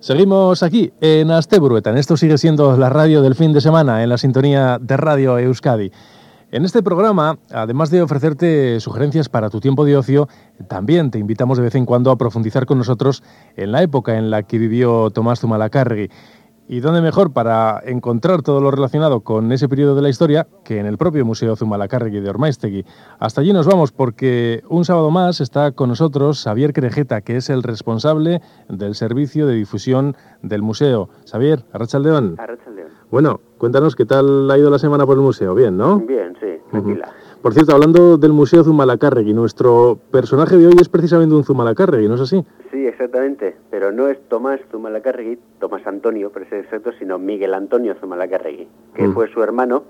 Seguimos aquí en Asteburuetan. Esto sigue siendo la radio del fin de semana en la sintonía de Radio Euskadi. En este programa, además de ofrecerte sugerencias para tu tiempo de ocio, también te invitamos de vez en cuando a profundizar con nosotros en la época en la que vivió Tomás Zumalacárregui. ¿Y dónde mejor para encontrar todo lo relacionado con ese periodo de la historia que en el propio Museo Zumalacárregui de Ormaistegui? Hasta allí nos vamos porque un sábado más está con nosotros Xavier Crejeta, que es el responsable del servicio de difusión del museo. Xavier, Arrachaldeón. Arrachaldeón. Bueno, cuéntanos qué tal ha ido la semana por el museo. Bien, ¿no? Bien, sí, tranquila. Por cierto, hablando del Museo Zumalacárregui, nuestro personaje de hoy es precisamente un Zumalacárregui, ¿no es así? Sí, exactamente, pero no es Tomás Zumalacárregui, Tomás Antonio, por ser exacto, sino Miguel Antonio Zumalacárregui, que Mm. fue su hermano,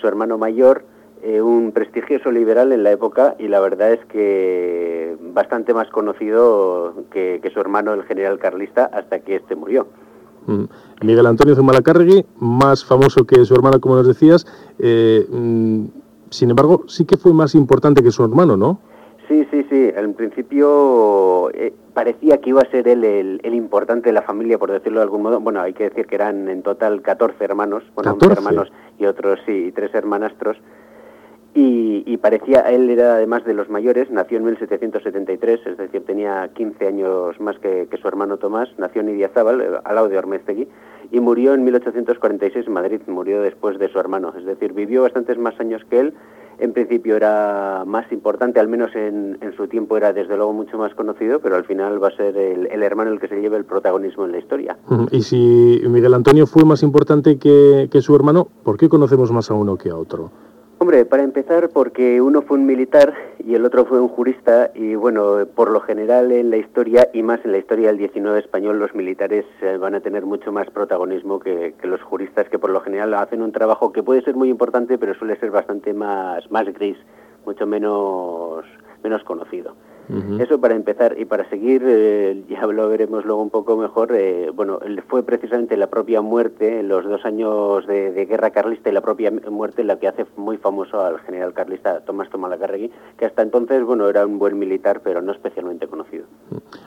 su hermano mayor, eh, un prestigioso liberal en la época y la verdad es que bastante más conocido que, que su hermano, el general carlista, hasta que este murió. Mm. Miguel Antonio Zumalacárregui, más famoso que su hermano, como nos decías. eh, mm, sin embargo, sí que fue más importante que su hermano, ¿no? Sí, sí, sí. En principio eh, parecía que iba a ser él el, el importante de la familia, por decirlo de algún modo. Bueno, hay que decir que eran en total 14 hermanos, bueno, 11 14. hermanos y otros sí, y tres hermanastros. Y, y parecía, él era además de los mayores, nació en 1773, es decir, tenía 15 años más que, su hermano Tomás, nació en Idiazábal, eh, al lado de Ormestegui, y murió en 1846 en Madrid, murió después de su hermano, es decir, vivió bastantes más años que él, en principio era más importante, al menos en, en su tiempo era desde luego mucho más conocido, pero al final va a ser el, hermano el que se lleve el protagonismo en la historia. Y si Miguel Antonio fue más importante que, que su hermano, ¿por qué conocemos más a uno que a otro? Hombre, para empezar, porque uno fue un militar y el otro fue un jurista, y bueno, por lo general en la historia, y más en la historia del 19 español, los militares eh, van a tener mucho más protagonismo que, que los juristas, que por lo general hacen un trabajo que puede ser muy importante, pero suele ser bastante más, más gris, mucho menos, menos conocido. Eso para empezar y para seguir, eh, ya lo veremos luego un poco mejor, eh, bueno, fue precisamente la propia muerte, los dos años de, guerra carlista y la propia muerte la que hace muy famoso al general carlista Tomás Zumalacárregui, que hasta entonces, bueno, era un buen militar, pero no especialmente conocido.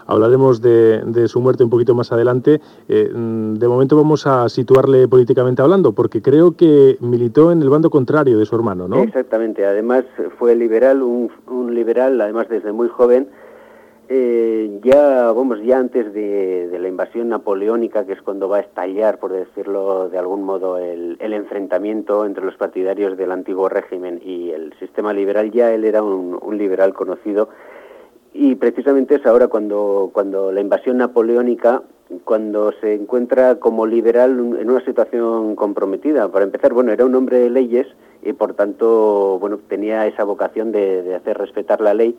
Hablaremos de, de su muerte un poquito más adelante. Eh, mm, de momento vamos a situarle políticamente hablando, porque creo que militó en el bando contrario de su hermano, ¿no? Exactamente, además fue liberal, un, un liberal, además desde muy joven, eh, ya, vamos, ya antes de, la invasión napoleónica, que es cuando va a estallar, por decirlo de algún modo, el, el enfrentamiento entre los partidarios del antiguo régimen y el sistema liberal, ya él era un, un liberal conocido. Y precisamente es ahora cuando, cuando la invasión napoleónica, cuando se encuentra como liberal en una situación comprometida. Para empezar, bueno, era un hombre de leyes y por tanto, bueno, tenía esa vocación de, de hacer respetar la ley.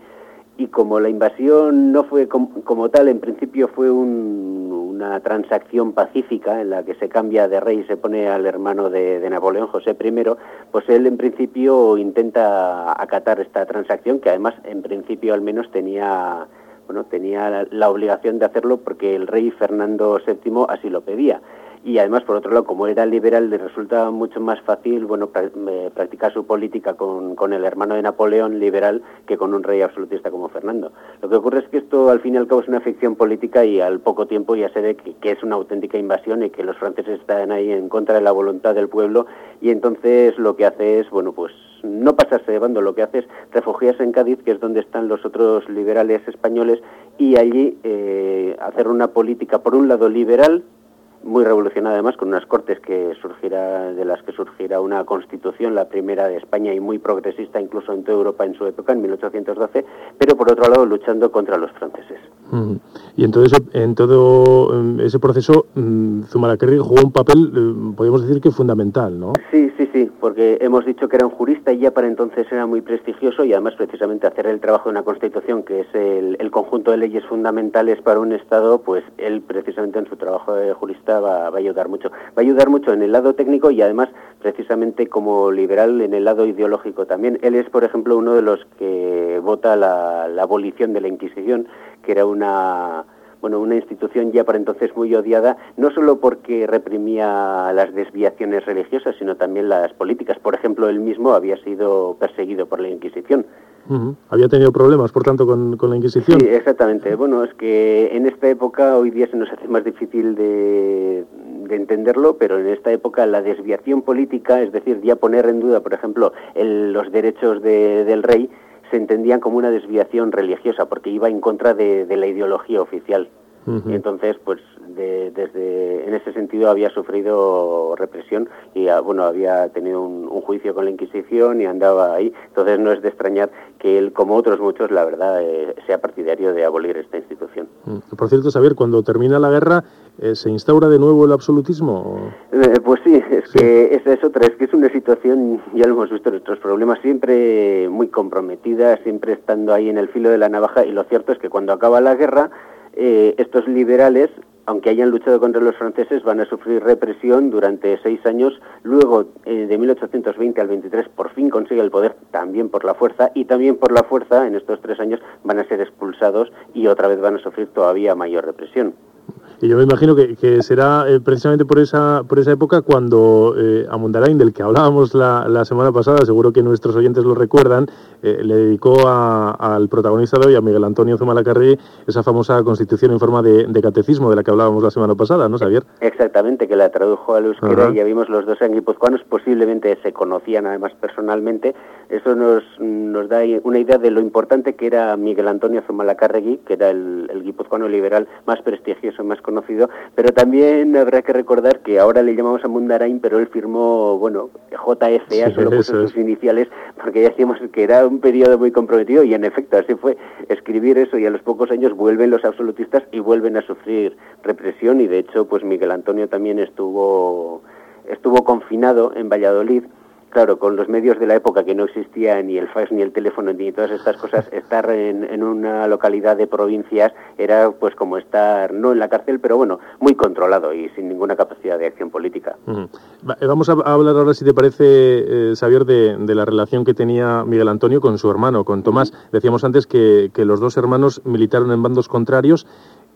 Y como la invasión no fue com- como tal, en principio fue un- una transacción pacífica en la que se cambia de rey y se pone al hermano de, Napoleón, José I, pues él en principio intenta acatar esta transacción, que además en principio al menos tenía bueno, tenía la, la obligación de hacerlo porque el rey Fernando VII así lo pedía. Y además, por otro lado, como era liberal, le resulta mucho más fácil bueno, eh, practicar su política con, con el hermano de Napoleón liberal que con un rey absolutista como Fernando. Lo que ocurre es que esto, al fin y al cabo, es una ficción política y al poco tiempo ya se ve que, que es una auténtica invasión y que los franceses están ahí en contra de la voluntad del pueblo y entonces lo que hace es, bueno, pues no pasarse de bando, lo que hace es refugiarse en Cádiz, que es donde están los otros liberales españoles, y allí eh, hacer una política, por un lado, liberal, muy revolucionada además, con unas cortes que surgirá, de las que surgirá una constitución, la primera de España y muy progresista incluso en toda Europa en su época, en 1812, pero por otro lado luchando contra los franceses. Mm. Y en todo, eso, en todo ese proceso, mm, Zumalacárregui jugó un papel, mm, podríamos decir que fundamental, ¿no? Sí, sí, porque hemos dicho que era un jurista y ya para entonces era muy prestigioso y además precisamente hacer el trabajo de una constitución que es el, conjunto de leyes fundamentales para un Estado, pues él precisamente en su trabajo de jurista va, a ayudar mucho. Va a ayudar mucho en el lado técnico y además precisamente como liberal en el lado ideológico también. Él es, por ejemplo, uno de los que vota la abolición de la Inquisición, que era una bueno, una institución ya para entonces muy odiada, no solo porque reprimía las desviaciones religiosas, sino también las políticas. Por ejemplo, él mismo había sido perseguido por la Inquisición. Había tenido problemas, por tanto, con, la Inquisición. Sí, exactamente. Bueno, es que en esta época, hoy día se nos hace más difícil de, entenderlo, pero en esta época la desviación política, es decir, ya poner en duda, por ejemplo, los derechos del rey, se entendían como una desviación religiosa, porque iba en contra de, la ideología oficial. Y entonces, pues desde en ese sentido había sufrido represión y ah, bueno había tenido un, juicio con la Inquisición y andaba ahí. Entonces no es de extrañar que él, como otros muchos, la verdad, eh, sea partidario de abolir esta institución. Mm. Por cierto, saber cuando termina la guerra, ¿se instaura de nuevo el absolutismo? Eh, pues sí, es que esa es otra, es que es una situación, ya lo hemos visto en nuestros problemas, siempre muy comprometida, siempre estando ahí en el filo de la navaja y lo cierto es que cuando acaba la guerra, estos liberales aunque hayan luchado contra los franceses, van a sufrir represión durante seis años. Luego, eh, de 1820 al 23, por fin consigue el poder, también por la fuerza, y también por la fuerza, en estos tres años, van a ser expulsados y otra vez van a sufrir todavía mayor represión. Y yo me imagino que, será eh, precisamente por esa, por esa época cuando eh, a Mundarain, del que hablábamos la, la, semana pasada, seguro que nuestros oyentes lo recuerdan, eh, le dedicó al protagonista de hoy, a Miguel Antonio Zumalacárregui, esa famosa constitución en forma de, catecismo de la que hablábamos la semana pasada, ¿no, Xavier? Exactamente, que la tradujo al euskera y ya vimos los dos guipuzcoanos, posiblemente se conocían además personalmente. Eso nos, nos da una idea de lo importante que era Miguel Antonio Zumalacárregui, que era el, el guipuzcoano liberal más prestigioso, más conocido, pero también habrá que recordar que ahora le llamamos a Mundarain, pero él firmó, bueno, JFA, solo puso sus iniciales, porque ya decíamos que era un periodo muy comprometido y en efecto así fue. Escribir eso y a los pocos años vuelven los absolutistas y vuelven a sufrir represión y de hecho pues Miguel Antonio también estuvo estuvo confinado en Valladolid claro, con los medios de la época que no existía ni el fax ni el teléfono ni todas estas cosas, estar en, una localidad de provincias era pues como estar no en la cárcel, pero bueno, muy controlado y sin ninguna capacidad de acción política. Eh, vamos a hablar ahora, si te parece, eh, Xavier, de, la relación que tenía Miguel Antonio con su hermano, con Tomás. Decíamos antes que, los dos hermanos militaron en bandos contrarios.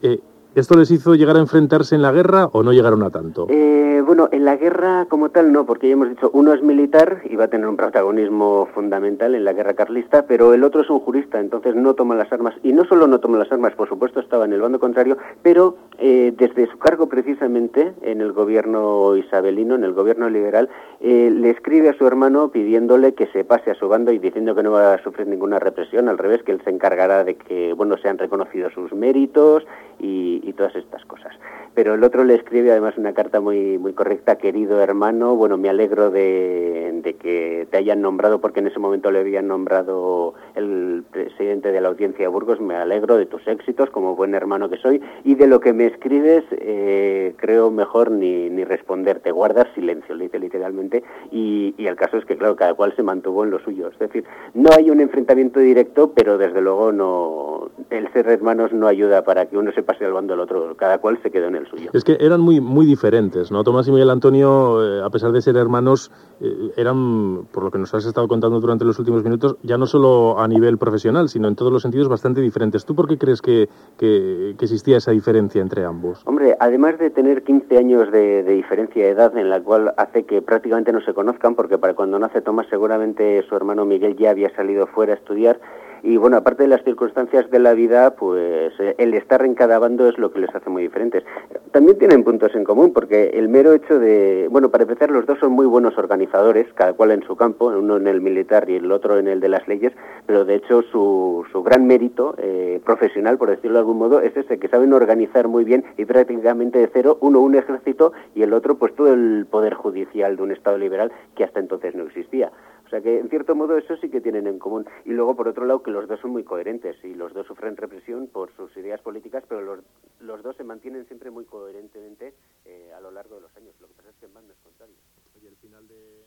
Eh, ¿Esto les hizo llegar a enfrentarse en la guerra o no llegaron a tanto? Eh, bueno, en la guerra como tal no, porque ya hemos dicho, uno es militar y va a tener un protagonismo fundamental en la guerra carlista, pero el otro es un jurista, entonces no toma las armas. Y no solo no toma las armas, por supuesto estaba en el bando contrario, pero eh, desde su cargo precisamente en el gobierno isabelino, en el gobierno liberal, eh, le escribe a su hermano pidiéndole que se pase a su bando y diciendo que no va a sufrir ninguna represión, al revés, que él se encargará de que, bueno, sean reconocidos sus méritos y, y todas estas cosas. Pero el otro le escribe además una carta muy, muy correcta, querido hermano, bueno, me alegro de, de que te hayan nombrado, porque en ese momento le habían nombrado el presidente de la audiencia de Burgos, me alegro de tus éxitos como buen hermano que soy, y de lo que me escribes eh, creo mejor ni, ni responderte, guardar silencio, le dice literalmente, y, y el caso es que, claro, cada cual se mantuvo en lo suyo. Es decir, no hay un enfrentamiento directo, pero desde luego no el ser hermanos no ayuda para que uno se pase al bando del otro, cada cual se quedó en el suyo. Es que eran muy, muy diferentes, ¿no? Tomás y Miguel Antonio, eh, a pesar de ser hermanos, eh, eran, por lo que nos has estado contando durante los últimos minutos, ya no solo a nivel profesional, sino en todos los sentidos bastante diferentes. ¿Tú por qué crees que, que, existía esa diferencia entre ambos? Hombre, además de tener 15 años de, de diferencia de edad, en la cual hace que prácticamente no se conozcan, porque para cuando nace Tomás seguramente su hermano Miguel ya había salido fuera a estudiar, y bueno, aparte de las circunstancias de la vida, pues eh, el estar en cada bando es lo que les hace muy diferentes. También tienen puntos en común, porque el mero hecho de, bueno, para empezar, los dos son muy buenos organizadores, cada cual en su campo, uno en el militar y el otro en el de las leyes, pero de hecho su, su gran mérito eh, profesional, por decirlo de algún modo, es ese, que saben organizar muy bien y prácticamente de cero, uno un ejército y el otro pues todo el poder judicial de un Estado liberal que hasta entonces no existía. Sea que, en cierto modo, eso sí que tienen en común. Y luego, por otro lado, que los dos son muy coherentes y los dos sufren represión por sus ideas políticas, pero los, los dos se mantienen siempre muy coherentemente eh, a lo largo de los años. Lo que pasa es que en bandas contrarias. Oye, el final de...